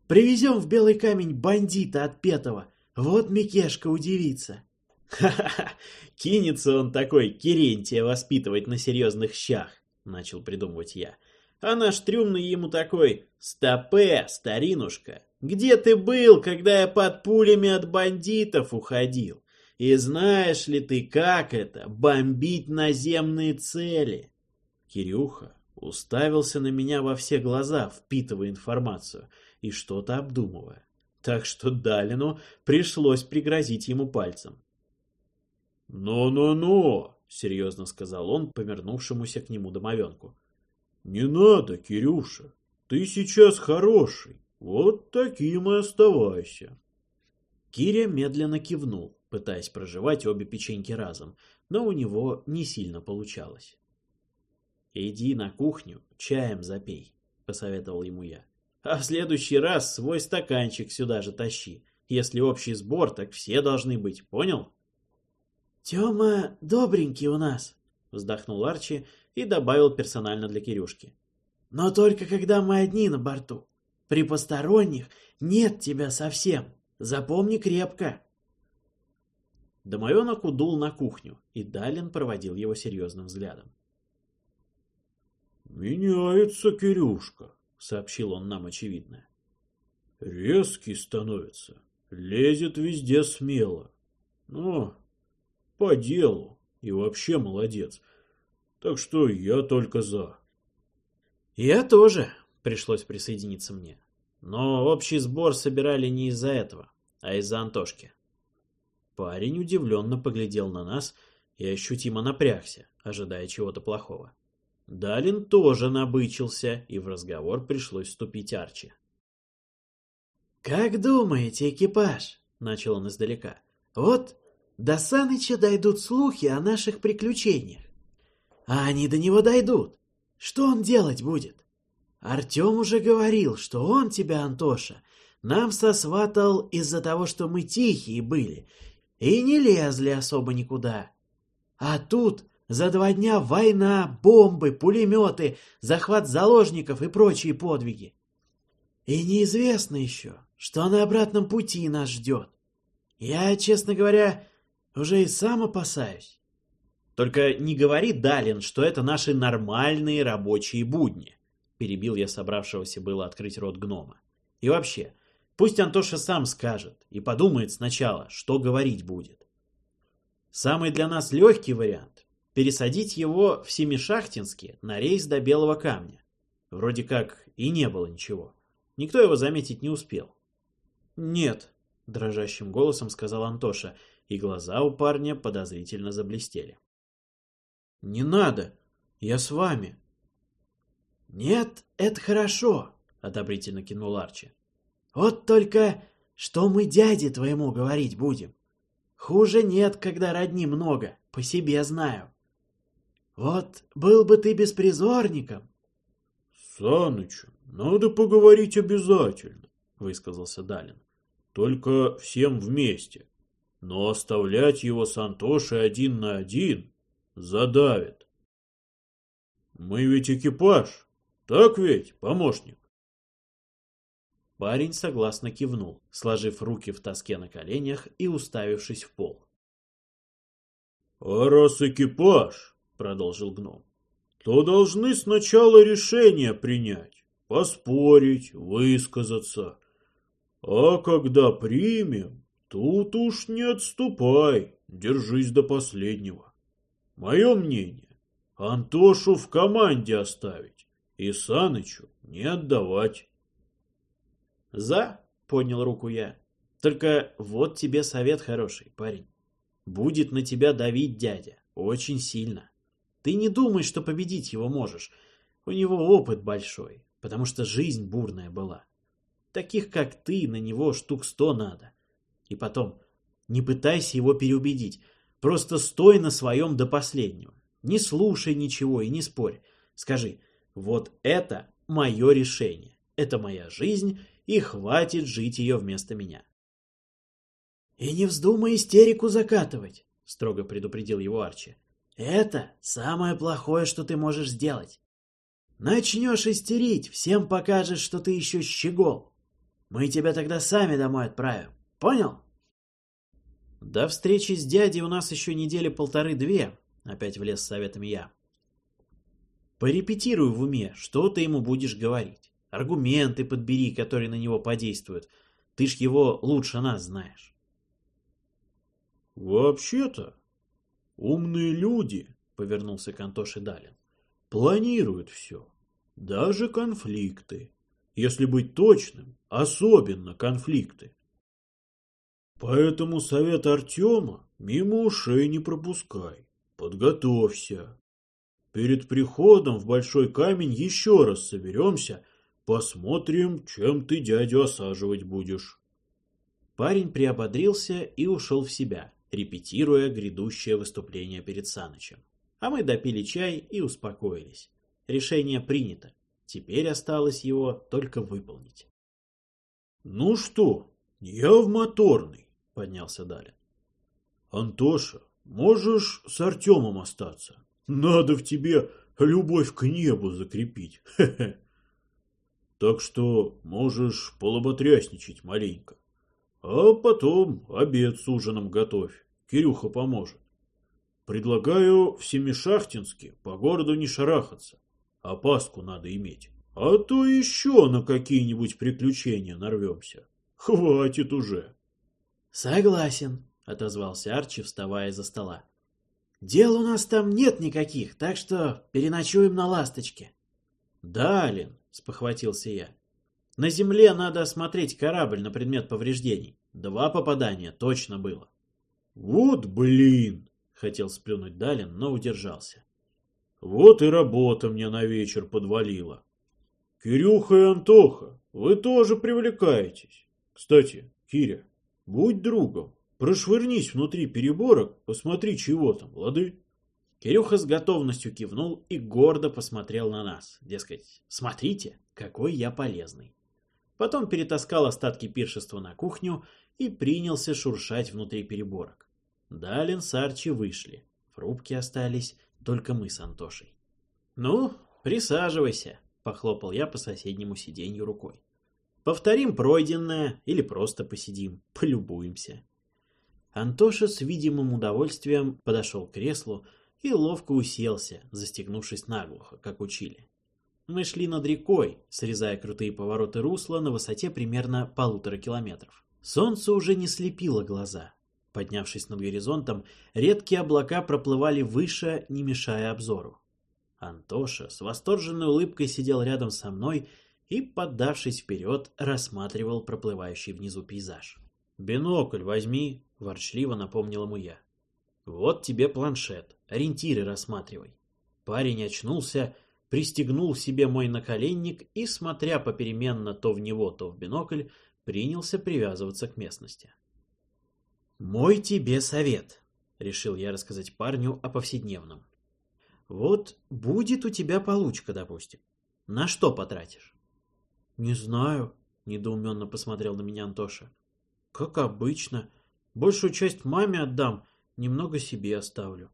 Привезем в Белый камень бандита отпетого, вот Микешка удивится». «Ха-ха-ха! Кинется он такой Керентия воспитывать на серьезных щах!» — начал придумывать я. А наш трюмный ему такой «Стопе, старинушка! Где ты был, когда я под пулями от бандитов уходил? И знаешь ли ты, как это — бомбить наземные цели?» Кирюха уставился на меня во все глаза, впитывая информацию и что-то обдумывая. Так что Далину пришлось пригрозить ему пальцем. «Но-но-но!» — серьезно сказал он повернувшемуся к нему домовенку. «Не надо, Кирюша, ты сейчас хороший, вот таким и оставайся». Киря медленно кивнул, пытаясь проживать обе печеньки разом, но у него не сильно получалось. «Иди на кухню, чаем запей», — посоветовал ему я. «А в следующий раз свой стаканчик сюда же тащи. Если общий сбор, так все должны быть, понял?» «Тема добренький у нас», — вздохнул Арчи и добавил персонально для Кирюшки. «Но только когда мы одни на борту. При посторонних нет тебя совсем. Запомни крепко». Домовенок удул на кухню, и Далин проводил его серьезным взглядом. «Меняется Кирюшка», — сообщил он нам очевидное. «Резкий становится, лезет везде смело. Но по делу. И вообще молодец. Так что я только за. Я тоже, пришлось присоединиться мне. Но общий сбор собирали не из-за этого, а из-за Антошки. Парень удивленно поглядел на нас и ощутимо напрягся, ожидая чего-то плохого. Далин тоже набычился, и в разговор пришлось вступить Арчи. «Как думаете, экипаж?» — начал он издалека. «Вот до Саныча дойдут слухи о наших приключениях. А они до него дойдут. Что он делать будет? Артем уже говорил, что он тебя, Антоша, нам сосватал из-за того, что мы тихие были и не лезли особо никуда. А тут за два дня война, бомбы, пулеметы, захват заложников и прочие подвиги. И неизвестно еще, что на обратном пути нас ждет. Я, честно говоря, уже и сам опасаюсь. Только не говори, Далин, что это наши нормальные рабочие будни. Перебил я собравшегося было открыть рот гнома. И вообще, пусть Антоша сам скажет и подумает сначала, что говорить будет. Самый для нас легкий вариант – пересадить его в Семишахтинске на рейс до Белого Камня. Вроде как и не было ничего. Никто его заметить не успел. «Нет», – дрожащим голосом сказал Антоша – и глаза у парня подозрительно заблестели. «Не надо! Я с вами!» «Нет, это хорошо!» — одобрительно кинул Арчи. «Вот только что мы дяде твоему говорить будем? Хуже нет, когда родни много, по себе знаю. Вот был бы ты беспризорником. — Санычу, надо поговорить обязательно, — высказался Далин. — Только всем вместе. Но оставлять его с Антошей один на один задавит. Мы ведь экипаж, так ведь, помощник? Парень согласно кивнул, сложив руки в тоске на коленях и уставившись в пол. «А раз экипаж, — продолжил гном, — то должны сначала решение принять, поспорить, высказаться. А когда примем, тут уж не отступай, держись до последнего. Мое мнение, Антошу в команде оставить и Санычу не отдавать. «За!» — поднял руку я. «Только вот тебе совет хороший, парень. Будет на тебя давить дядя. Очень сильно. Ты не думай, что победить его можешь. У него опыт большой, потому что жизнь бурная была. Таких, как ты, на него штук сто надо. И потом, не пытайся его переубедить. Просто стой на своем до последнего. Не слушай ничего и не спорь. Скажи, вот это мое решение. Это моя жизнь, и хватит жить ее вместо меня. «И не вздумай истерику закатывать», — строго предупредил его Арчи. «Это самое плохое, что ты можешь сделать. Начнешь истерить, всем покажешь, что ты еще щегол. Мы тебя тогда сами домой отправим. Понял?» «До встречи с дядей у нас еще недели полторы-две», — опять влез с советами я. «Порепетируй в уме, что ты ему будешь говорить. Аргументы подбери, которые на него подействуют. Ты ж его лучше нас знаешь. Вообще-то, умные люди, повернулся к Антоше Далин, планируют все, даже конфликты. Если быть точным, особенно конфликты. Поэтому совет Артема мимо ушей не пропускай. Подготовься. Перед приходом в Большой Камень еще раз соберемся Посмотрим, чем ты дядю осаживать будешь. Парень приободрился и ушел в себя, репетируя грядущее выступление перед Санычем. А мы допили чай и успокоились. Решение принято. Теперь осталось его только выполнить. «Ну что, я в моторный», — поднялся Далин. «Антоша, можешь с Артемом остаться. Надо в тебе любовь к небу закрепить. Хе-хе». Так что можешь полоботрясничать маленько. А потом обед с ужином готовь. Кирюха поможет. Предлагаю в Семишахтинске по городу не шарахаться. Опаску надо иметь. А то еще на какие-нибудь приключения нарвемся. Хватит уже. Согласен, отозвался Арчи, вставая за стола. Дел у нас там нет никаких, так что переночуем на ласточке. Да, Лин, спохватился я. На земле надо осмотреть корабль на предмет повреждений. Два попадания точно было. Вот блин, хотел сплюнуть Далин, но удержался. Вот и работа мне на вечер подвалила. Кирюха и Антоха, вы тоже привлекаетесь. Кстати, Киря, будь другом, прошвырнись внутри переборок, посмотри, чего там, лады? Кирюха с готовностью кивнул и гордо посмотрел на нас. Дескать, смотрите, какой я полезный. Потом перетаскал остатки пиршества на кухню и принялся шуршать внутри переборок. Далин с Арчи вышли. В рубке остались только мы с Антошей. «Ну, присаживайся», — похлопал я по соседнему сиденью рукой. «Повторим пройденное или просто посидим, полюбуемся». Антоша с видимым удовольствием подошел к креслу, и ловко уселся, застегнувшись наглухо, как учили. Мы шли над рекой, срезая крутые повороты русла на высоте примерно полутора километров. Солнце уже не слепило глаза. Поднявшись над горизонтом, редкие облака проплывали выше, не мешая обзору. Антоша с восторженной улыбкой сидел рядом со мной и, поддавшись вперед, рассматривал проплывающий внизу пейзаж. «Бинокль возьми», — ворчливо напомнил ему я. Вот тебе планшет, ориентиры рассматривай. Парень очнулся, пристегнул себе мой наколенник и, смотря попеременно то в него, то в бинокль, принялся привязываться к местности. Мой тебе совет, решил я рассказать парню о повседневном. Вот будет у тебя получка, допустим. На что потратишь? Не знаю, недоуменно посмотрел на меня Антоша. Как обычно. Большую часть маме отдам, немного себе оставлю.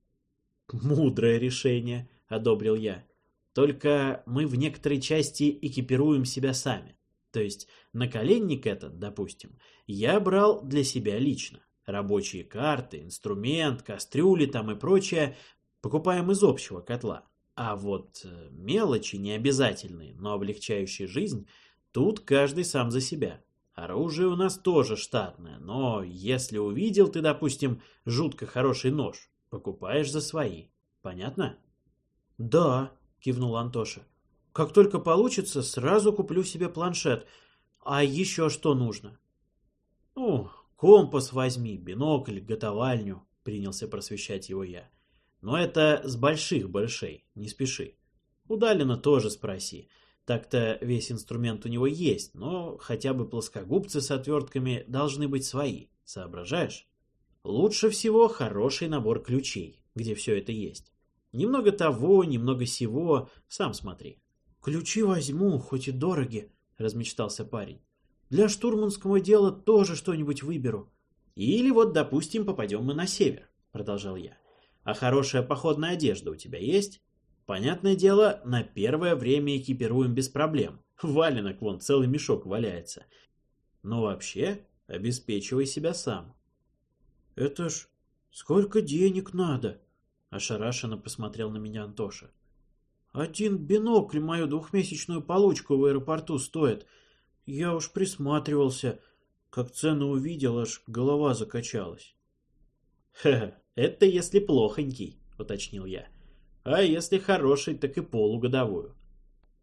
Мудрое решение, одобрил я. Только мы в некоторой части экипируем себя сами. То есть наколенник этот, допустим, я брал для себя лично. Рабочие карты, инструмент, кастрюли там и прочее покупаем из общего котла. А вот э, мелочи необязательные, но облегчающие жизнь, тут каждый сам за себя. Оружие у нас тоже штатное, но если увидел ты, допустим, жутко хороший нож, покупаешь за свои. Понятно? Да, кивнул Антоша. Как только получится, сразу куплю себе планшет. А еще что нужно? Ну, компас возьми, бинокль, готовальню, принялся просвещать его я. Но это с больших большей, не спеши. Удалина тоже спроси. Так-то весь инструмент у него есть, но хотя бы плоскогубцы с отвертками должны быть свои, соображаешь? Лучше всего хороший набор ключей, где все это есть. Немного того, немного сего, сам смотри. Ключи возьму, хоть и дороги, размечтался парень. Для штурманского дела тоже что-нибудь выберу. Или вот, допустим, попадем мы на север, продолжал я. А хорошая походная одежда у тебя есть? Понятное дело, на первое время экипируем без проблем. Валенок вон целый мешок валяется. Но вообще обеспечивай себя сам. Это ж сколько денег надо? Ошарашенно посмотрел на меня Антоша. Один бинокль мою двухмесячную получку в аэропорту стоит. Я уж присматривался. Как цену увидел, аж голова закачалась. «Ха, это если плохонький», — уточнил я. «А если хороший, так и полугодовую».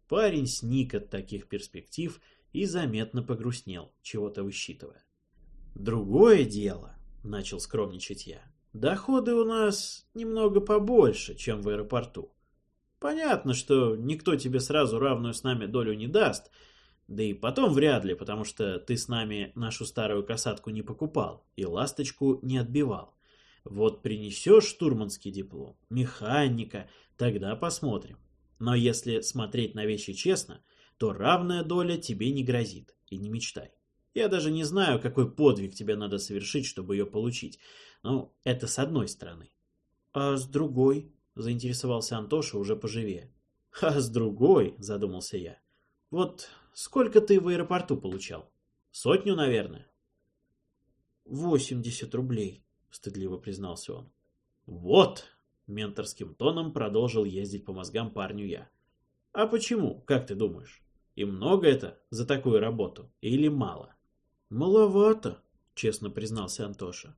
Парень сник от таких перспектив и заметно погрустнел, чего-то высчитывая. «Другое дело», — начал скромничать я. «Доходы у нас немного побольше, чем в аэропорту. Понятно, что никто тебе сразу равную с нами долю не даст, да и потом вряд ли, потому что ты с нами нашу старую касатку не покупал и ласточку не отбивал. Вот принесешь штурманский диплом, механика, тогда посмотрим. Но если смотреть на вещи честно, то равная доля тебе не грозит, и не мечтай. Я даже не знаю, какой подвиг тебе надо совершить, чтобы ее получить. Ну, это с одной стороны. А с другой? заинтересовался Антоша уже поживее. А с другой, задумался я. Вот сколько ты в аэропорту получал? Сотню, наверное. Восемьдесят рублей, стыдливо признался он. Вот, менторским тоном продолжил ездить по мозгам парню я. А почему, как ты думаешь? И много это за такую работу или мало? Маловато, честно признался Антоша.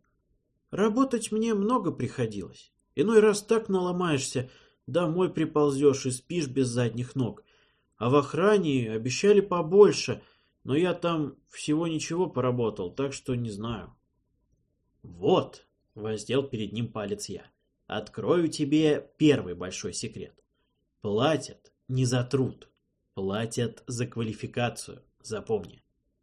Работать мне много приходилось. Иной раз так наломаешься, домой приползешь и спишь без задних ног. А в охране обещали побольше, но я там всего ничего поработал, так что не знаю. Вот, воздел перед ним палец я. Открою тебе первый большой секрет. Платят не за труд, платят за квалификацию, запомни.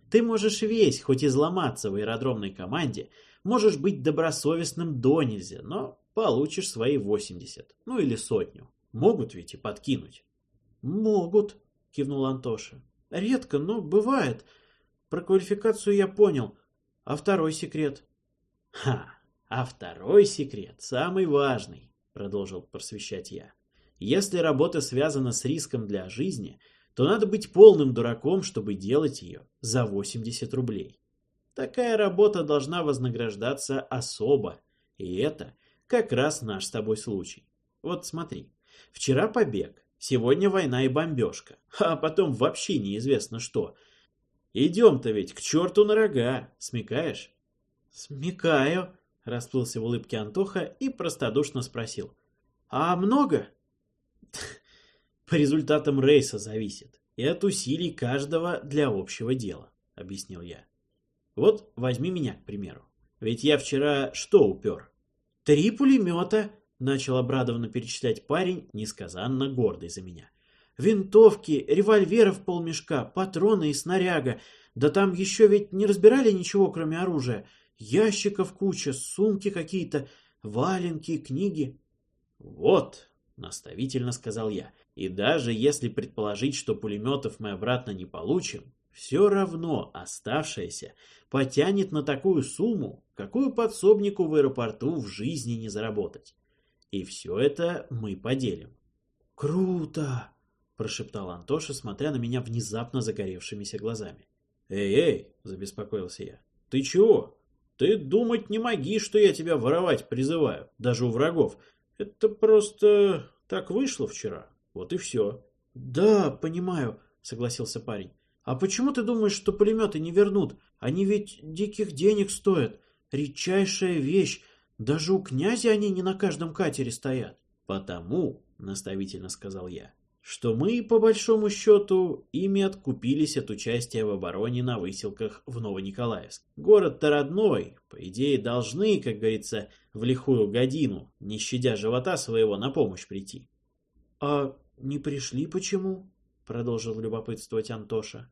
Ты можешь весь, хоть изломаться в аэродромной команде, можешь быть добросовестным до нельзя, но получишь свои 80, ну или сотню. Могут ведь и подкинуть. Могут, кивнул Антоша. Редко, но бывает. Про квалификацию я понял. А второй секрет? Ха, а второй секрет, самый важный, продолжил просвещать я. Если работа связана с риском для жизни, то надо быть полным дураком, чтобы делать ее за 80 рублей. Такая работа должна вознаграждаться особо, и это как раз наш с тобой случай. Вот смотри, вчера побег, сегодня война и бомбежка, а потом вообще неизвестно что. Идем-то ведь к черту на рога, смекаешь? Смекаю, расплылся в улыбке Антоха и простодушно спросил. А много? По результатам рейса зависит и от усилий каждого для общего дела, объяснил я. Вот возьми меня, к примеру. Ведь я вчера что упер? Три пулемета, начал обрадованно перечислять парень, несказанно гордый за меня. Винтовки, револьверов полмешка, патроны и снаряга, Да там еще ведь не разбирали ничего, кроме оружия. Ящиков куча, сумки какие-то, валенки, книги. Вот, наставительно сказал я. И даже если предположить, что пулеметов мы обратно не получим, все равно оставшееся потянет на такую сумму, какую подсобнику в аэропорту в жизни не заработать. И все это мы поделим. «Круто!» – прошептал Антоша, смотря на меня внезапно загоревшимися глазами. «Эй-эй!» – забеспокоился я. «Ты чего? Ты думать не моги, что я тебя воровать призываю, даже у врагов. Это просто так вышло вчера. Вот и все». «Да, понимаю», — согласился парень. «А почему ты думаешь, что пулеметы не вернут? Они ведь диких денег стоят. Редчайшая вещь. Даже у князя они не на каждом катере стоят». «Потому», — наставительно сказал я, — «что мы, по большому счету, ими откупились от участия в обороне на выселках в Новониколаевск. Город-то родной, по идее, должны, как говорится, в лихую годину, не щадя живота своего, на помощь прийти». «А не пришли почему?» — продолжил любопытствовать Антоша.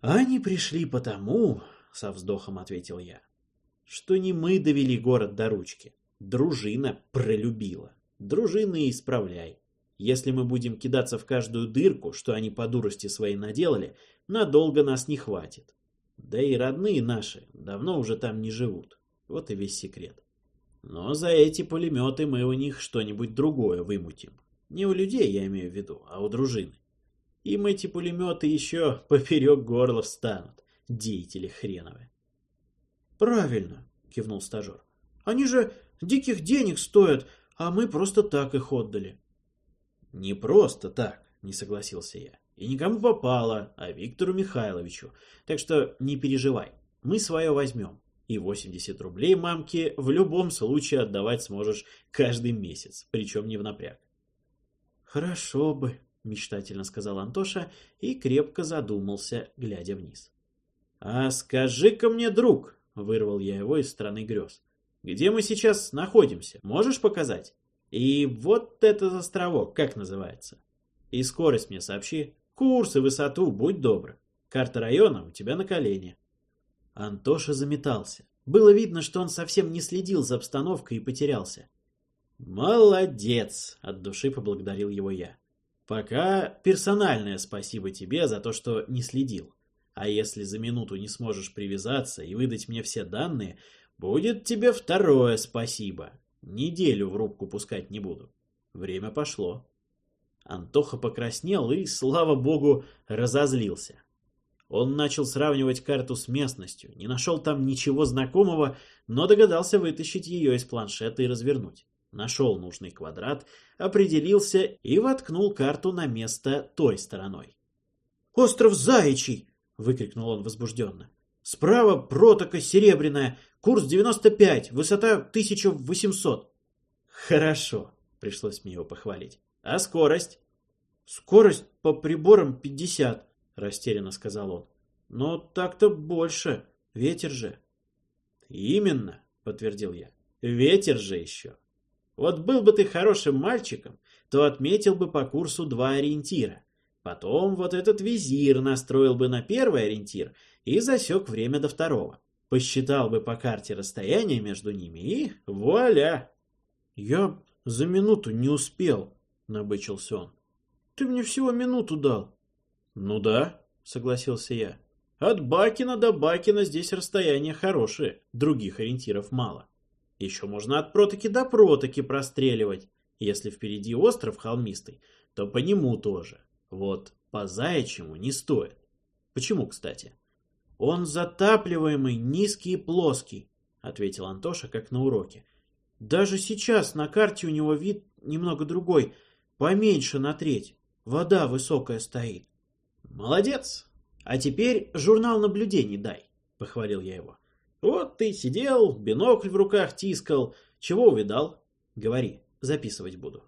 «А не пришли потому, — со вздохом ответил я, — что не мы довели город до ручки. Дружина пролюбила. Дружины исправляй. Если мы будем кидаться в каждую дырку, что они по дурости своей наделали, надолго нас не хватит. Да и родные наши давно уже там не живут. Вот и весь секрет. Но за эти пулеметы мы у них что-нибудь другое вымутим. Не у людей, я имею в виду, а у дружины. Им эти пулеметы еще поперек горла встанут, деятели хреновы. «Правильно», — кивнул стажер. «Они же диких денег стоят, а мы просто так их отдали». «Не просто так», — не согласился я. «И никому попало, а Виктору Михайловичу. Так что не переживай, мы свое возьмем. И 80 рублей мамке в любом случае отдавать сможешь каждый месяц, причем не в напряг. «Хорошо бы», — мечтательно сказал Антоша и крепко задумался, глядя вниз. «А скажи-ка мне, друг», — вырвал я его из страны грез, — «где мы сейчас находимся? Можешь показать? И вот этот островок, как называется? И скорость мне сообщи, курс и высоту, будь добр. Карта района у тебя на колене». Антоша заметался. Было видно, что он совсем не следил за обстановкой и потерялся. «Молодец!» — от души поблагодарил его я. «Пока персональное спасибо тебе за то, что не следил. А если за минуту не сможешь привязаться и выдать мне все данные, будет тебе второе спасибо. Неделю в рубку пускать не буду. Время пошло». Антоха покраснел и, слава богу, разозлился. Он начал сравнивать карту с местностью, не нашел там ничего знакомого, но догадался вытащить ее из планшета и развернуть нашел нужный квадрат, определился и воткнул карту на место той стороной. «Остров Заячий!» — выкрикнул он возбужденно. «Справа протока Серебряная, курс 95, высота 1800». «Хорошо», — пришлось мне его похвалить. «А скорость?» «Скорость по приборам 50», — растерянно сказал он. «Но так-то больше, ветер же». «Именно», — подтвердил я. «Ветер же еще». Вот был бы ты хорошим мальчиком, то отметил бы по курсу два ориентира. Потом вот этот визир настроил бы на первый ориентир и засек время до второго. Посчитал бы по карте расстояние между ними и вуаля! Я за минуту не успел, набычился он. Ты мне всего минуту дал. Ну да, согласился я. От Бакина до Бакина здесь расстояние хорошее, других ориентиров мало. Еще можно от протоки до протоки простреливать. Если впереди остров холмистый, то по нему тоже. Вот по заячьему не стоит. Почему, кстати? Он затапливаемый, низкий и плоский, ответил Антоша, как на уроке. Даже сейчас на карте у него вид немного другой, поменьше на треть. Вода высокая стоит. Молодец. А теперь журнал наблюдений дай, похвалил я его. Вот ты сидел, бинокль в руках тискал. Чего увидал? Говори, записывать буду.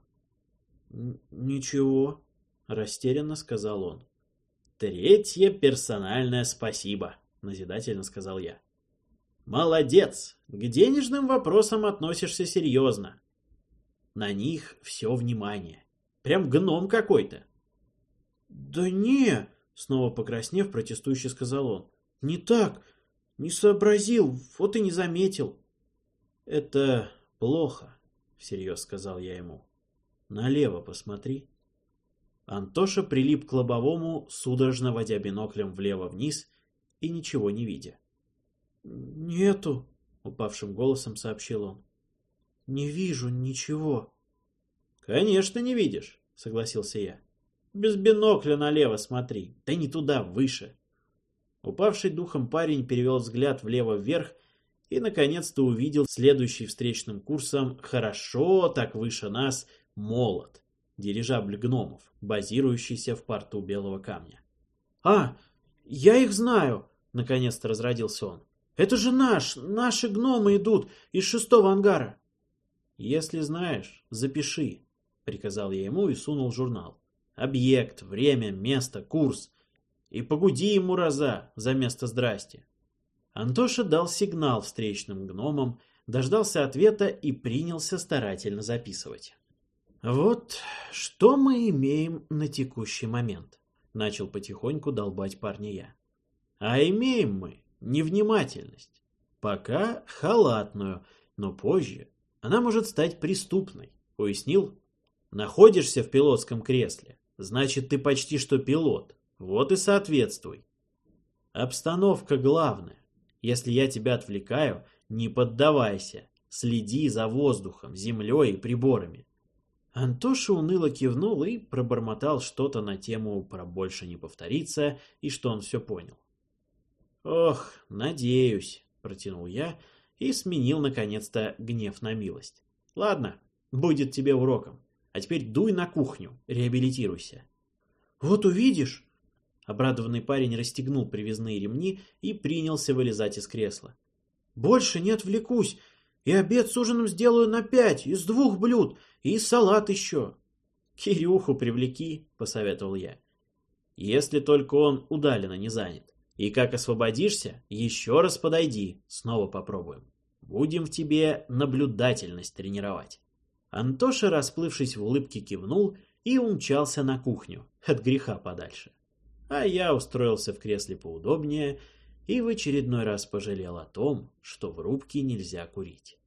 Ничего, растерянно сказал он. Третье персональное спасибо, назидательно сказал я. Молодец, к денежным вопросам относишься серьезно. На них все внимание. Прям гном какой-то. Да не, снова покраснев, протестующе сказал он. Не так. Не сообразил, вот и не заметил. Это плохо, всерьез сказал я ему. Налево посмотри. Антоша прилип к лобовому, судорожно водя биноклем влево-вниз и ничего не видя. «Нету», — упавшим голосом сообщил он. «Не вижу ничего». «Конечно не видишь», — согласился я. «Без бинокля налево смотри, да не туда, выше». Упавший духом парень перевел взгляд влево-вверх и, наконец-то, увидел следующий встречным курсом хорошо так выше нас молот, дирижабль гномов, базирующийся в порту Белого Камня. «А, я их знаю!» — наконец-то разродился он. «Это же наш, наши гномы идут из шестого ангара!» «Если знаешь, запиши», — приказал я ему и сунул журнал. «Объект, время, место, курс. И погуди ему раза за место здрасте». Антоша дал сигнал встречным гномам, дождался ответа и принялся старательно записывать. «Вот что мы имеем на текущий момент», — начал потихоньку долбать парня я. «А имеем мы невнимательность. Пока халатную, но позже она может стать преступной», — пояснил. «Находишься в пилотском кресле, значит, ты почти что пилот. Вот и соответствуй. Обстановка главная. Если я тебя отвлекаю, не поддавайся. Следи за воздухом, землей и приборами. Антоша уныло кивнул и пробормотал что-то на тему про больше не повториться и что он все понял. «Ох, надеюсь», — протянул я и сменил наконец-то гнев на милость. «Ладно, будет тебе уроком. А теперь дуй на кухню, реабилитируйся». «Вот увидишь!» Обрадованный парень расстегнул привязные ремни и принялся вылезать из кресла. «Больше не отвлекусь, и обед с ужином сделаю на пять, из двух блюд, и салат еще. Кирюху привлеки, посоветовал я. Если только он удаленно не занят. И как освободишься, еще раз подойди, снова попробуем. Будем в тебе наблюдательность тренировать. Антоша, расплывшись в улыбке, кивнул и умчался на кухню, от греха подальше. А я устроился в кресле поудобнее и в очередной раз пожалел о том, что в рубке нельзя курить.